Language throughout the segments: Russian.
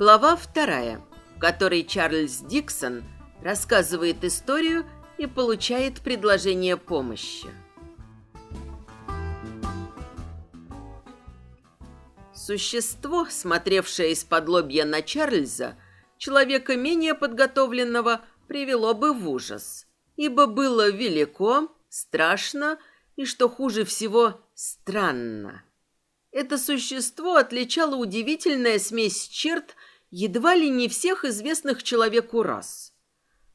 Глава вторая, в которой Чарльз Диксон рассказывает историю и получает предложение помощи. Существо, смотревшее из-под лобья на Чарльза, человека менее подготовленного, привело бы в ужас, ибо было велико, страшно и, что хуже всего, странно. Это существо отличало удивительная смесь черт едва ли не всех известных человеку рас.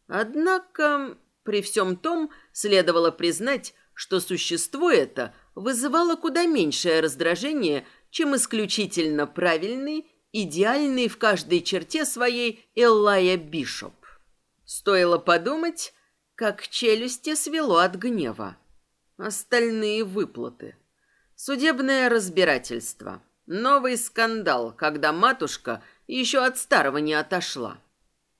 Однако, при всем том, следовало признать, что существо это вызывало куда меньшее раздражение, чем исключительно правильный, идеальный в каждой черте своей Эллая Бишоп. Стоило подумать, как челюсти свело от гнева. Остальные выплаты. Судебное разбирательство. Новый скандал, когда матушка еще от старого не отошла.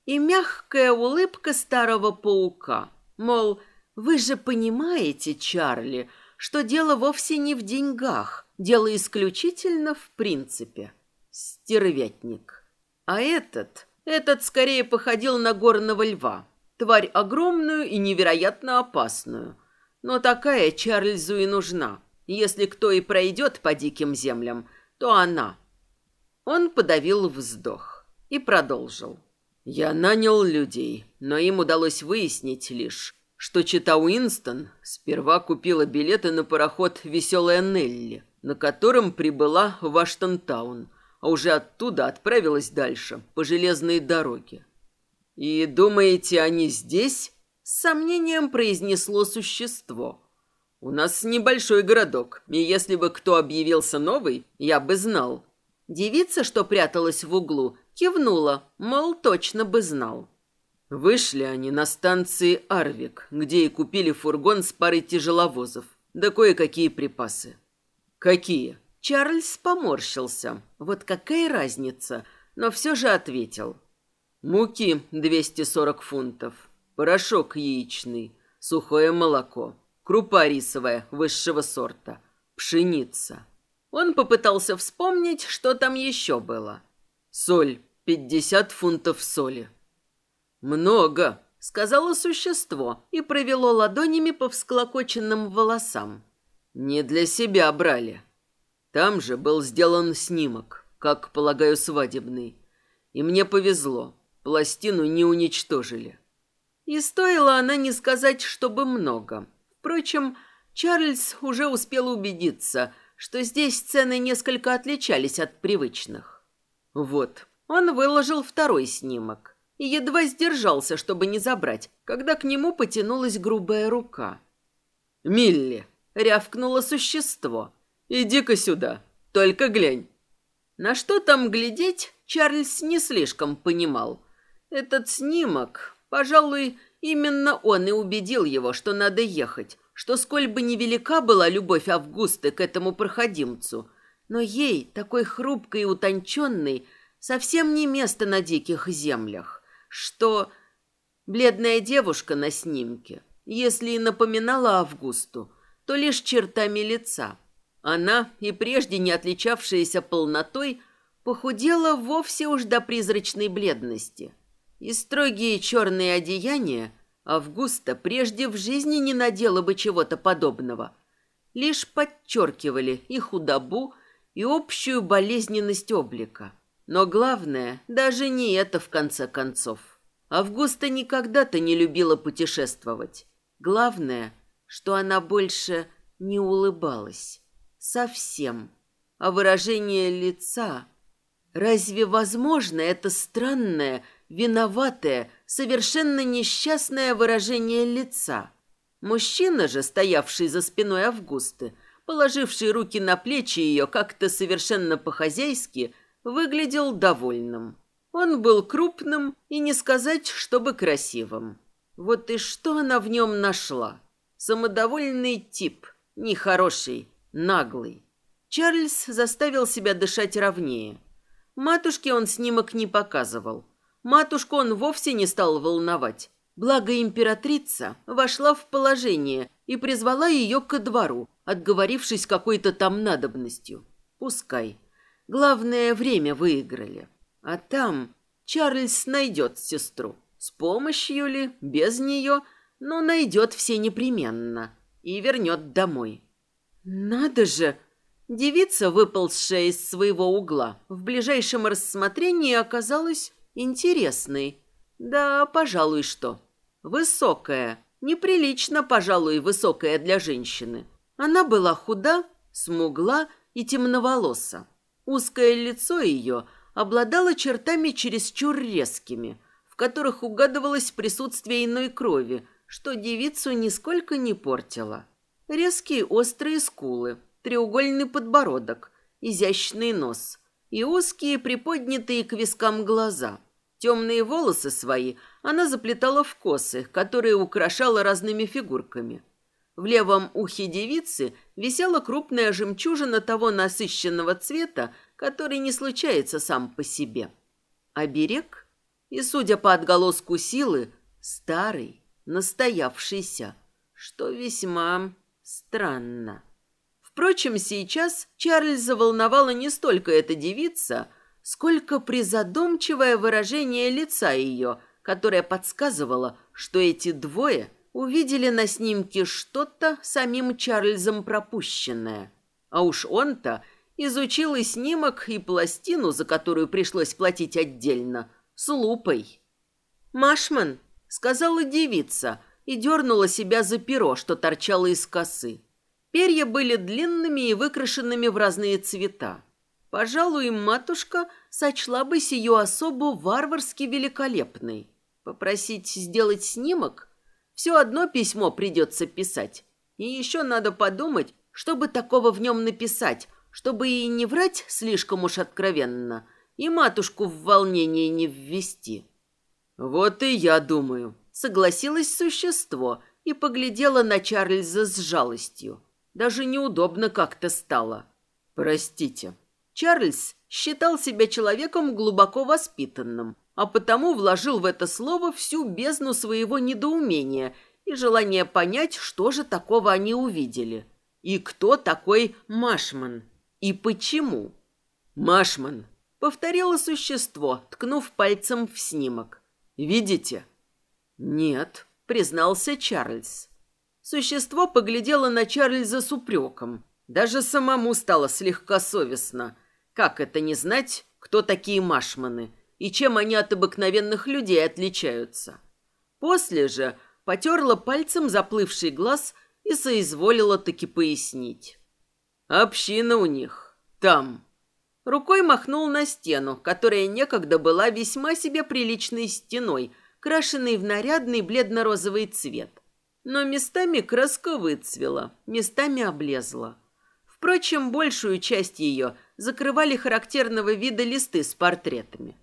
И мягкая улыбка старого паука. Мол, вы же понимаете, Чарли, что дело вовсе не в деньгах, дело исключительно в принципе. Стервятник. А этот, этот скорее походил на горного льва. Тварь огромную и невероятно опасную. Но такая Чарльзу и нужна. Если кто и пройдет по диким землям, то она. Он подавил вздох и продолжил. Я нанял людей, но им удалось выяснить лишь, что Чита Уинстон сперва купила билеты на пароход «Веселая Нелли», на котором прибыла в Аштонтаун, а уже оттуда отправилась дальше, по железной дороге. «И думаете, они здесь?» — с сомнением произнесло существо. «У нас небольшой городок, и если бы кто объявился новый, я бы знал». Девица, что пряталась в углу, кивнула, мол, точно бы знал. Вышли они на станции Арвик, где и купили фургон с парой тяжеловозов, да кое-какие припасы. «Какие?» Чарльз поморщился. Вот какая разница, но все же ответил. Муки 240 фунтов, порошок яичный, сухое молоко, крупа рисовая высшего сорта, пшеница. Он попытался вспомнить, что там еще было. Соль, 50 фунтов соли. Много, сказала существо и провело ладонями по всклокоченным волосам. Не для себя брали. Там же был сделан снимок, как, полагаю, свадебный. И мне повезло. Пластину не уничтожили. И стоило она не сказать, чтобы много. Впрочем, Чарльз уже успел убедиться, что здесь цены несколько отличались от привычных. Вот, он выложил второй снимок и едва сдержался, чтобы не забрать, когда к нему потянулась грубая рука. «Милли!» — рявкнуло существо. «Иди-ка сюда, только глянь». На что там глядеть, Чарльз не слишком понимал. Этот снимок, пожалуй, именно он и убедил его, что надо ехать, что сколь бы невелика была любовь Августы к этому проходимцу, но ей, такой хрупкой и утонченной, совсем не место на диких землях, что бледная девушка на снимке, если и напоминала Августу, то лишь чертами лица. Она, и прежде не отличавшаяся полнотой, похудела вовсе уж до призрачной бледности – и строгие черные одеяния Августа прежде в жизни не надела бы чего-то подобного. Лишь подчеркивали и худобу, и общую болезненность облика. Но главное, даже не это в конце концов. Августа никогда-то не любила путешествовать. Главное, что она больше не улыбалась. Совсем. А выражение лица... Разве возможно это странное, виноватое, совершенно несчастное выражение лица. Мужчина же, стоявший за спиной Августы, положивший руки на плечи ее как-то совершенно по-хозяйски, выглядел довольным. Он был крупным и не сказать, чтобы красивым. Вот и что она в нем нашла? Самодовольный тип, нехороший, наглый. Чарльз заставил себя дышать ровнее. Матушке он снимок не показывал – Матушку он вовсе не стал волновать. Благо императрица вошла в положение и призвала ее ко двору, отговорившись какой-то там надобностью. Пускай. Главное, время выиграли. А там Чарльз найдет сестру. С помощью ли, без нее, но найдет все непременно и вернет домой. Надо же! Девица, выползшая из своего угла, в ближайшем рассмотрении оказалась интересной. Да, пожалуй, что. Высокая. Неприлично, пожалуй, высокая для женщины. Она была худа, смугла и темноволоса. Узкое лицо ее обладало чертами чересчур резкими, в которых угадывалось присутствие иной крови, что девицу нисколько не портило. Резкие острые скулы, треугольный подбородок, изящный нос и узкие приподнятые к вискам глаза. Темные волосы свои она заплетала в косы, которые украшала разными фигурками – в левом ухе девицы висела крупная жемчужина того насыщенного цвета, который не случается сам по себе. Оберег? И, судя по отголоску силы, старый, настоявшийся, что весьма странно. Впрочем, сейчас Чарльза волновала не столько эта девица, сколько призадумчивое выражение лица ее, которое подсказывало, что эти двое – увидели на снимке что-то самим Чарльзом пропущенное. А уж он-то изучил и снимок, и пластину, за которую пришлось платить отдельно, с лупой. «Машман», — сказала девица, и дернула себя за перо, что торчало из косы. Перья были длинными и выкрашенными в разные цвета. Пожалуй, матушка сочла бы сию особу варварски великолепной. Попросить сделать снимок все одно письмо придется писать. И еще надо подумать, чтобы такого в нем написать, чтобы и не врать слишком уж откровенно, и матушку в волнение не ввести. «Вот и я думаю», — согласилось существо и поглядела на Чарльза с жалостью. Даже неудобно как-то стало. «Простите». Чарльз считал себя человеком глубоко воспитанным, а потому вложил в это слово всю бездну своего недоумения и желание понять, что же такого они увидели. И кто такой Машман? И почему? «Машман», — повторило существо, ткнув пальцем в снимок. «Видите?» «Нет», — признался Чарльз. Существо поглядело на Чарльза с упреком. Даже самому стало слегка совестно. Как это не знать, кто такие Машманы? и чем они от обыкновенных людей отличаются. После же потерла пальцем заплывший глаз и соизволила таки пояснить. «Община у них. Там». Рукой махнул на стену, которая некогда была весьма себе приличной стеной, крашенной в нарядный бледно-розовый цвет. Но местами краска выцвела, местами облезла. Впрочем, большую часть ее закрывали характерного вида листы с портретами.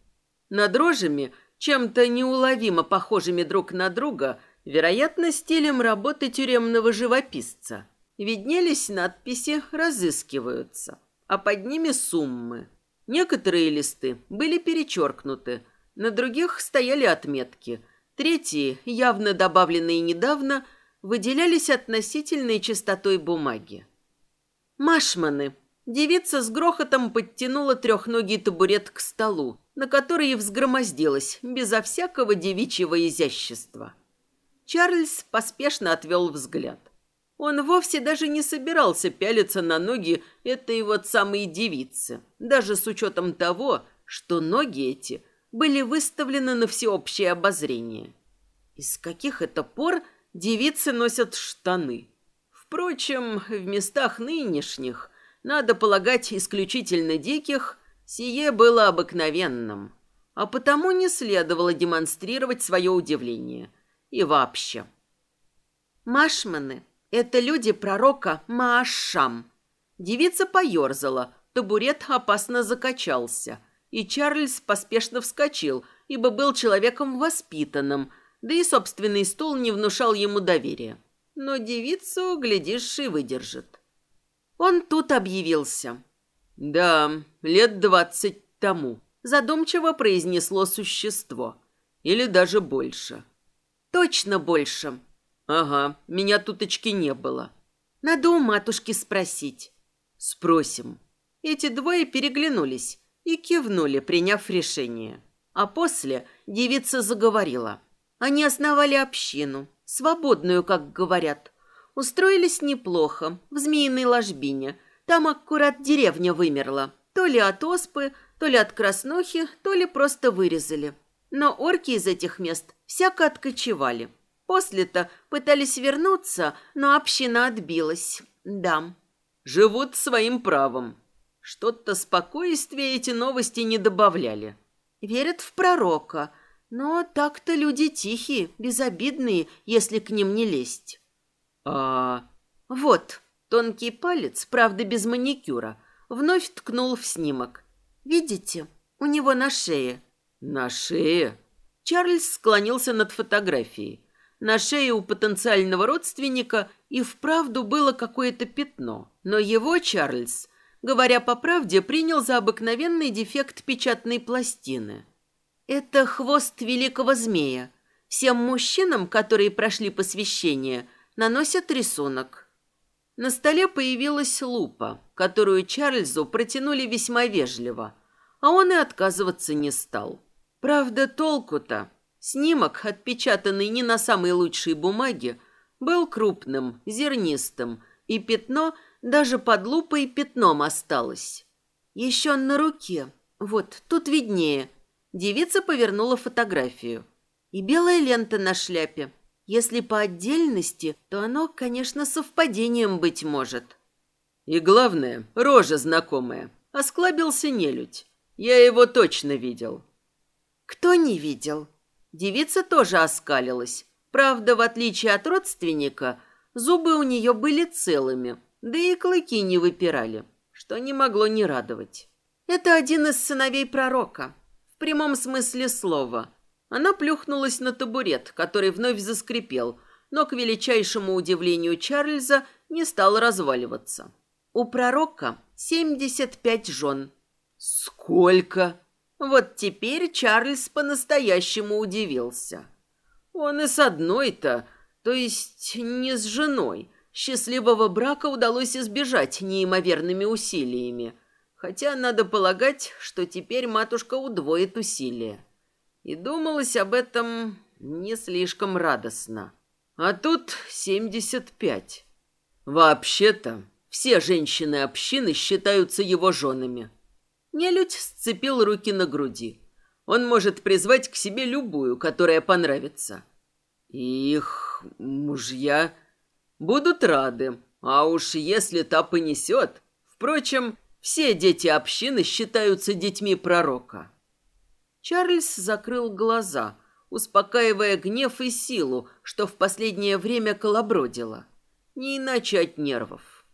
Над рожами, чем-то неуловимо похожими друг на друга, вероятно, стилем работы тюремного живописца. Виднелись надписи «Разыскиваются», а под ними суммы. Некоторые листы были перечеркнуты, на других стояли отметки. Третьи, явно добавленные недавно, выделялись относительной чистотой бумаги. Машманы. Девица с грохотом подтянула трехногий табурет к столу, на который и взгромоздилась, безо всякого девичьего изящества. Чарльз поспешно отвел взгляд. Он вовсе даже не собирался пялиться на ноги этой вот самой девицы, даже с учетом того, что ноги эти были выставлены на всеобщее обозрение. Из каких это пор девицы носят штаны? Впрочем, в местах нынешних, надо полагать, исключительно диких – Сие было обыкновенным, а потому не следовало демонстрировать свое удивление. И вообще. Машманы — это люди пророка Маашам. Девица поерзала, табурет опасно закачался, и Чарльз поспешно вскочил, ибо был человеком воспитанным, да и собственный стул не внушал ему доверия. Но девицу, глядишь, и выдержит. Он тут объявился. «Да, лет двадцать тому», — задумчиво произнесло существо. «Или даже больше». «Точно больше». «Ага, меня туточки не было». «Надо у матушки спросить». «Спросим». Эти двое переглянулись, и кивнули, приняв решение. А после девица заговорила. Они основали общину, свободную, как говорят. Устроились неплохо, в Змеиной ложбине. Там аккурат деревня вымерла. То ли от оспы, то ли от краснухи, то ли просто вырезали. Но орки из этих мест всяко откочевали. После-то пытались вернуться, но община отбилась. Да. Живут своим правом. Что-то спокойствия эти новости не добавляли. Верят в пророка, но так-то люди тихие, безобидные, если к ним не лезть. А... Вот, тонкий палец, правда без маникюра, вновь ткнул в снимок. Видите, у него на шее. На шее? Чарльз склонился над фотографией. На шее у потенциального родственника и вправду было какое-то пятно. Но его Чарльз, говоря по правде, принял за обыкновенный дефект печатной пластины. Это хвост великого змея. Всем мужчинам, которые прошли посвящение, наносят рисунок. На столе появилась лупа, которую Чарльзу протянули весьма вежливо, а он и отказываться не стал. Правда, толку-то Снимок, отпечатанный не на самой лучшей бумаге, был крупным, зернистым, и пятно даже под лупой пятном осталось. Еще на руке. Вот, тут виднее. Девица повернула фотографию. И белая лента на шляпе. Если по отдельности, то оно, конечно, совпадением быть может. И главное, рожа знакомая. Осклабился нелюдь. Я его точно видел. Кто не видел? Девица тоже оскалилась. Правда, в отличие от родственника, зубы у нее были целыми, да и клыки не выпирали, что не могло не радовать. Это один из сыновей пророка, прямом смысле слова. Она плюхнулась на табурет, который вновь заскрипел, но, к величайшему удивлению Чарльза, не стал разваливаться. У пророка семьдесят пять жен. «Сколько?» Вот теперь Чарльз по-настоящему удивился. Он и с одной-то, то есть не с женой, счастливого брака удалось избежать неимоверными усилиями. Хотя надо полагать, что теперь матушка удвоит усилия. И думалось об этом не слишком радостно. А тут семьдесят пять. Вообще-то, все женщины общины считаются его женами. Нелюдь сцепил руки на груди. Он может призвать к себе любую, которая понравится. Их мужья будут рады. А уж если та понесет... Впрочем, все дети общины считаются детьми пророка. Чарльз закрыл глаза, успокаивая гнев и силу, что в последнее время колобродило. Не иначе от нервов.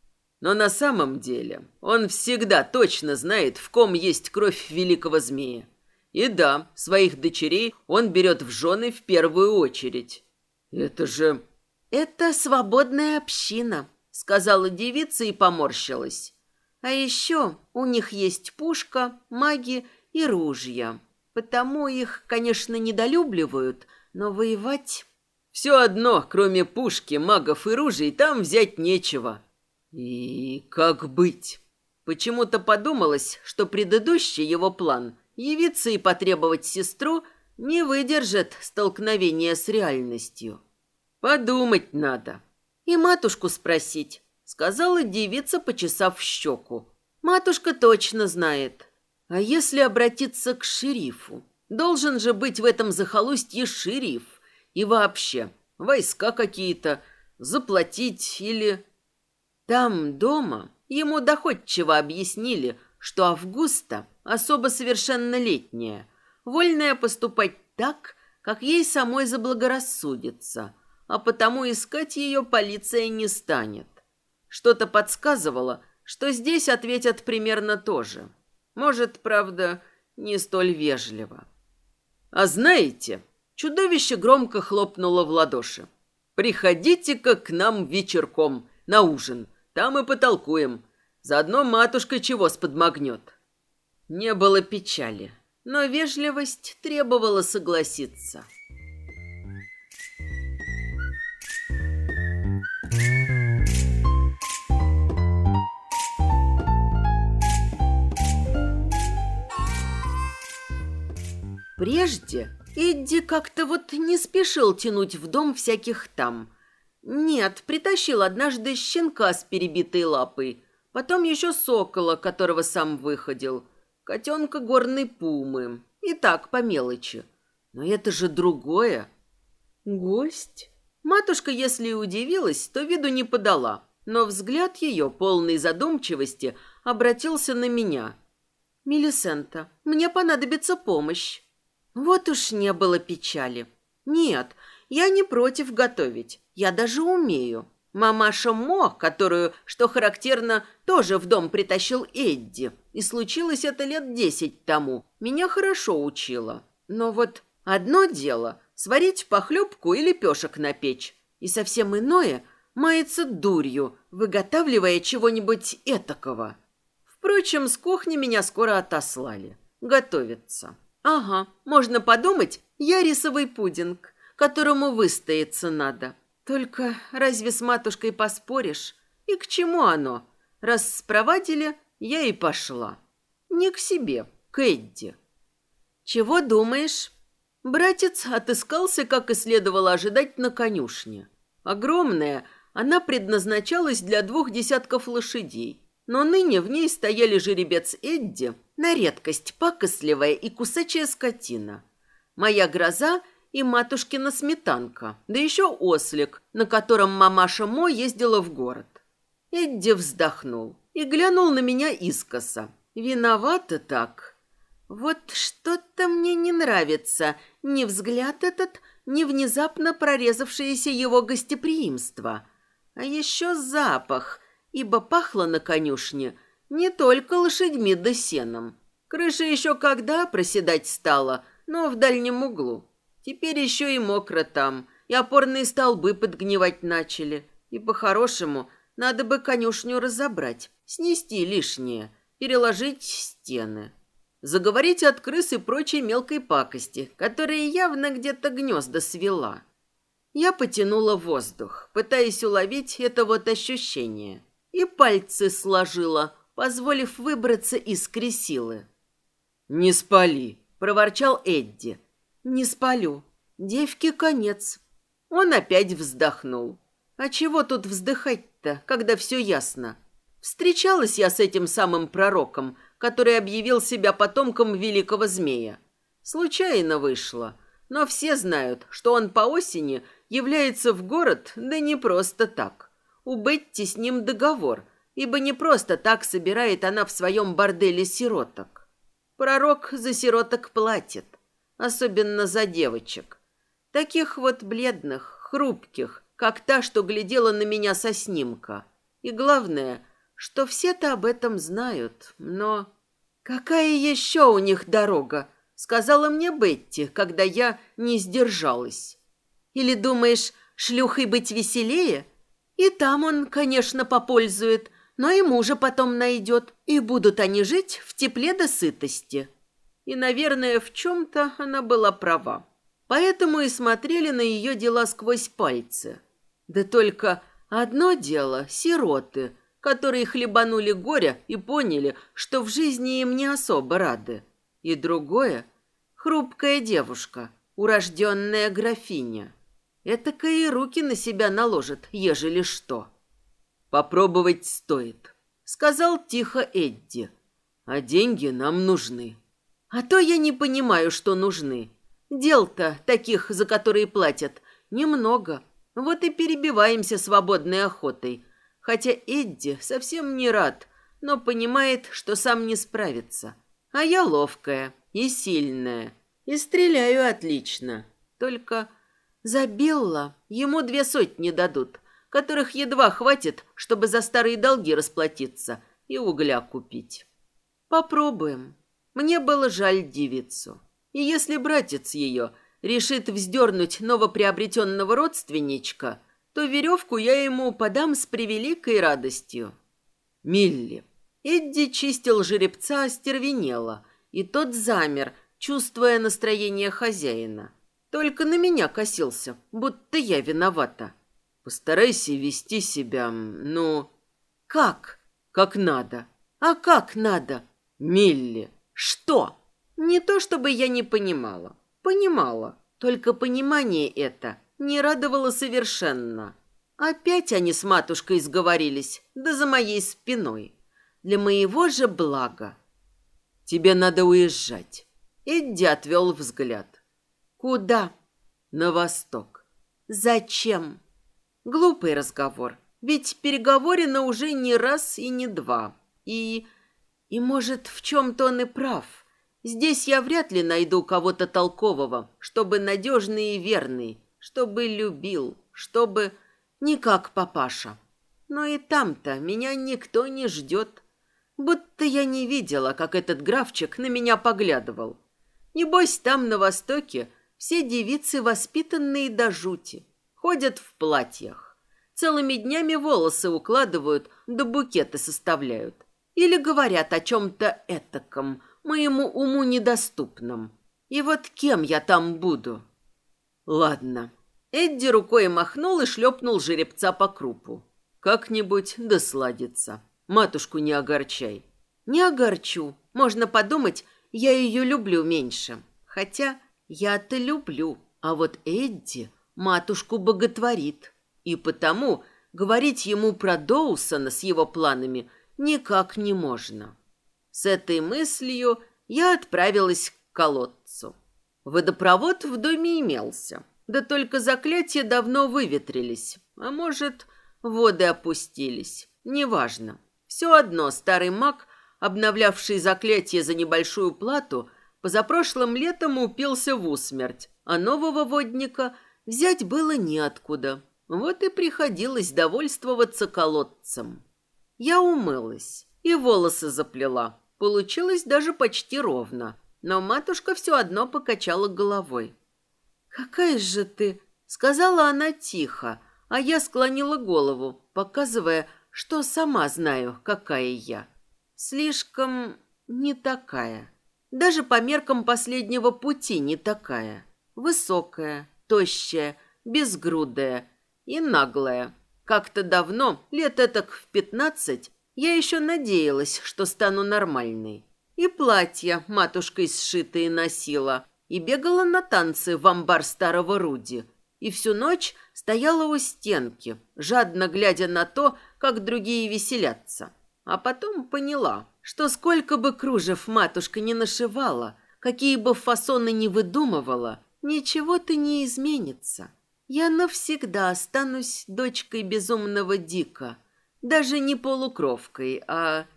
Но на самом деле он всегда точно знает, в ком есть кровь великого змея. И да, своих дочерей он берет в жены в первую очередь. Это же... «Это свободная община», — сказала девица и поморщилась. «А еще у них есть пушка, маги и ружья. Потому их, конечно, недолюбливают, но воевать...» «Все одно, кроме пушки, магов и ружей, там взять нечего», и как быть? Почему-то подумалось, что предыдущий его план явиться и потребовать сестру не выдержит столкновения с реальностью. Подумать надо. И матушку спросить, сказала девица, почесав щеку. Матушка точно знает. А если обратиться к шерифу? Должен же быть в этом захолустье шериф. И вообще, войска какие-то, заплатить или... Там, дома, ему доходчиво объяснили, что Августа особо совершеннолетняя, вольная поступать так, как ей самой заблагорассудится, а потому искать ее полиция не станет. Что-то подсказывало, что здесь ответят примерно то же. Может, правда, не столь вежливо. А знаете, чудовище громко хлопнуло в ладоши. «Приходите-ка к нам вечерком на ужин. Там и потолкуем. Заодно матушка чего сподмогнет. Не было печали, но вежливость требовала согласиться. Прежде Эдди как-то вот не спешил тянуть в дом всяких там. Нет, притащил однажды щенка с перебитой лапой, потом еще сокола, которого сам выходил, котенка горной пумы. И так, по мелочи. Но это же другое. Гость? Матушка, если и удивилась, то виду не подала, но взгляд ее, полный задумчивости, обратился на меня. «Мелисента, мне понадобится помощь». Вот уж не было печали. Нет, я не против готовить. Я даже умею. Мамаша Мо, которую, что характерно, тоже в дом притащил Эдди, и случилось это лет десять тому, меня хорошо учила. Но вот одно дело – сварить похлебку и лепешек на печь, и совсем иное – мается дурью, выготавливая чего-нибудь этакого. Впрочем, с кухни меня скоро отослали. Готовиться. Ага, можно подумать, я рисовый пудинг, которому выстояться надо. Только разве с матушкой поспоришь? И к чему оно? Раз спровадили, я и пошла. Не к себе, к Эдди. Чего думаешь? Братец отыскался, как и следовало ожидать, на конюшне. Огромная, она предназначалась для двух десятков лошадей. Но ныне в ней стояли жеребец Эдди, на редкость пакостливая и кусачая скотина. Моя гроза и матушкина сметанка, да еще ослик, на котором мамаша Мо ездила в город. Эдди вздохнул и глянул на меня искоса. Виновата так. Вот что-то мне не нравится, ни взгляд этот, ни внезапно прорезавшееся его гостеприимство. А еще запах – ибо пахло на конюшне не только лошадьми да сеном. Крыша еще когда проседать стала, но в дальнем углу. Теперь еще и мокро там, и опорные столбы подгнивать начали. И по-хорошему надо бы конюшню разобрать, снести лишнее, переложить стены. Заговорить от крыс и прочей мелкой пакости, которая явно где-то гнезда свела. Я потянула воздух, пытаясь уловить это вот ощущение – и пальцы сложила, позволив выбраться из кресилы. «Не спали», — проворчал Эдди. «Не спалю. Девке конец». Он опять вздохнул. «А чего тут вздыхать-то, когда все ясно?» Встречалась я с этим самым пророком, который объявил себя потомком великого змея. Случайно вышло, но все знают, что он по осени является в город, да не просто так у Бетти с ним договор, ибо не просто так собирает она в своем борделе сироток. Пророк за сироток платит, особенно за девочек. Таких вот бледных, хрупких, как та, что глядела на меня со снимка. И главное, что все-то об этом знают, но... «Какая еще у них дорога?» — сказала мне Бетти, когда я не сдержалась. «Или думаешь, шлюхой быть веселее?» И там он, конечно, попользует, но и мужа потом найдет, и будут они жить в тепле до сытости. И, наверное, в чем-то она была права. Поэтому и смотрели на ее дела сквозь пальцы. Да только одно дело – сироты, которые хлебанули горя и поняли, что в жизни им не особо рады. И другое – хрупкая девушка, урожденная графиня – Этакое и руки на себя наложит, ежели что. Попробовать стоит, сказал тихо Эдди. А деньги нам нужны. А то я не понимаю, что нужны. Дел-то таких, за которые платят, немного. Вот и перебиваемся свободной охотой. Хотя Эдди совсем не рад, но понимает, что сам не справится. А я ловкая и сильная. И стреляю отлично. Только за Белла ему две сотни дадут, которых едва хватит, чтобы за старые долги расплатиться и угля купить. Попробуем. Мне было жаль девицу. И если братец ее решит вздернуть новоприобретенного родственничка, то веревку я ему подам с превеликой радостью. Милли. Эдди чистил жеребца остервенело, и тот замер, чувствуя настроение хозяина. Только на меня косился, будто я виновата. Постарайся вести себя, ну... Как? Как надо. А как надо? Милли. Что? Не то, чтобы я не понимала. Понимала. Только понимание это не радовало совершенно. Опять они с матушкой сговорились, да за моей спиной. Для моего же блага. Тебе надо уезжать. Эдди отвел взгляд. Куда? На восток. Зачем? Глупый разговор. Ведь переговорено уже не раз и не два. И... И, может, в чем-то он и прав. Здесь я вряд ли найду кого-то толкового, чтобы надежный и верный, чтобы любил, чтобы... Не как папаша. Но и там-то меня никто не ждет. Будто я не видела, как этот графчик на меня поглядывал. Небось, там, на Востоке, все девицы воспитанные до жути. Ходят в платьях. Целыми днями волосы укладывают, да букеты составляют. Или говорят о чем-то этаком, моему уму недоступном. И вот кем я там буду? Ладно. Эдди рукой махнул и шлепнул жеребца по крупу. Как-нибудь досладится. Матушку не огорчай. Не огорчу. Можно подумать, я ее люблю меньше. Хотя я-то люблю. А вот Эдди матушку боготворит. И потому говорить ему про Доусона с его планами никак не можно. С этой мыслью я отправилась к колодцу. Водопровод в доме имелся, да только заклятия давно выветрились, а может, воды опустились, неважно. Все одно старый маг, обновлявший заклятие за небольшую плату, позапрошлым летом упился в усмерть, а нового водника взять было неоткуда. Вот и приходилось довольствоваться колодцем. Я умылась и волосы заплела, Получилось даже почти ровно, но матушка все одно покачала головой. «Какая же ты!» — сказала она тихо, а я склонила голову, показывая, что сама знаю, какая я. Слишком не такая. Даже по меркам последнего пути не такая. Высокая, тощая, безгрудая и наглая. Как-то давно, лет этак в пятнадцать, я еще надеялась, что стану нормальной. И платья матушкой сшитые носила, и бегала на танцы в амбар старого Руди. И всю ночь стояла у стенки, жадно глядя на то, как другие веселятся. А потом поняла, что сколько бы кружев матушка не нашивала, какие бы фасоны не выдумывала, ничего-то не изменится. Я навсегда останусь дочкой безумного Дика – даже не полукровкой, а...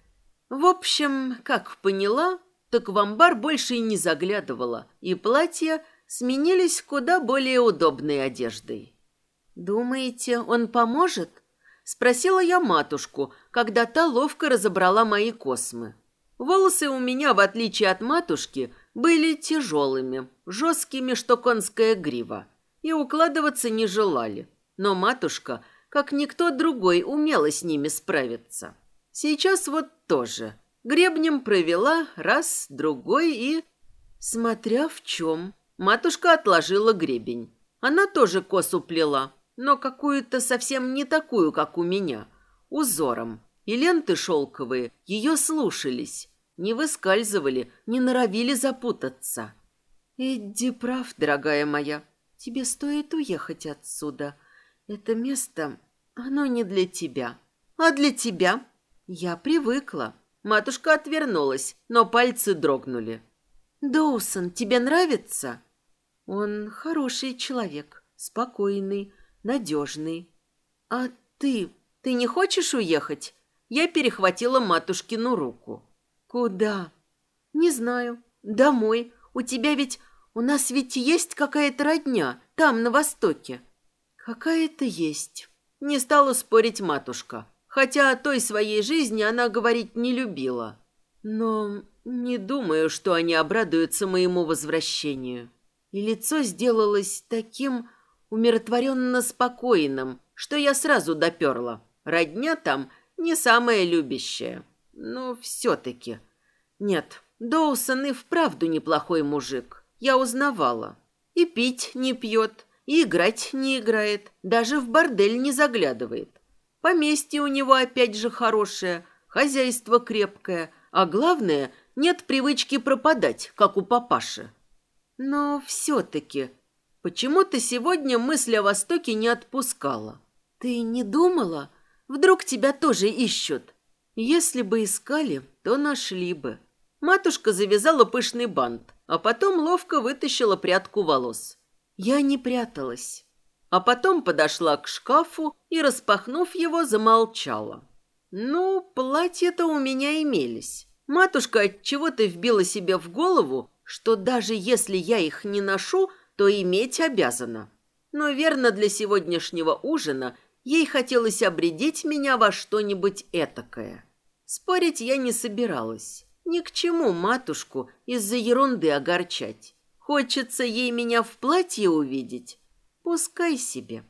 В общем, как поняла, так в амбар больше и не заглядывала, и платья сменились куда более удобной одеждой. «Думаете, он поможет?» – спросила я матушку, когда та ловко разобрала мои космы. Волосы у меня, в отличие от матушки, были тяжелыми, жесткими, что конская грива, и укладываться не желали. Но матушка как никто другой умела с ними справиться. Сейчас вот тоже. Гребнем провела раз, другой и... Смотря в чем. Матушка отложила гребень. Она тоже косу плела, но какую-то совсем не такую, как у меня. Узором. И ленты шелковые ее слушались. Не выскальзывали, не норовили запутаться. «Эдди прав, дорогая моя. Тебе стоит уехать отсюда. Это место, оно не для тебя. А для тебя? Я привыкла. Матушка отвернулась, но пальцы дрогнули. Доусон, тебе нравится? Он хороший человек, спокойный, надежный. А ты, ты не хочешь уехать? Я перехватила матушкину руку. Куда? Не знаю. Домой. У тебя ведь... У нас ведь есть какая-то родня, там, на востоке. «Какая-то есть». Не стала спорить матушка, хотя о той своей жизни она говорить не любила. Но не думаю, что они обрадуются моему возвращению. И лицо сделалось таким умиротворенно спокойным, что я сразу доперла. Родня там не самая любящая. Но все-таки... Нет, Доусон и вправду неплохой мужик. Я узнавала. И пить не пьет, и играть не играет, даже в бордель не заглядывает. Поместье у него опять же хорошее, хозяйство крепкое, а главное, нет привычки пропадать, как у папаши. Но все-таки, почему-то сегодня мысль о Востоке не отпускала. Ты не думала? Вдруг тебя тоже ищут? Если бы искали, то нашли бы. Матушка завязала пышный бант, а потом ловко вытащила прядку волос. Я не пряталась. А потом подошла к шкафу и, распахнув его, замолчала. Ну, платья-то у меня имелись. Матушка от чего-то вбила себе в голову, что даже если я их не ношу, то иметь обязана. Но верно для сегодняшнего ужина ей хотелось обредить меня во что-нибудь этакое. Спорить я не собиралась. Ни к чему матушку из-за ерунды огорчать. Хочется ей меня в платье увидеть? Пускай себе.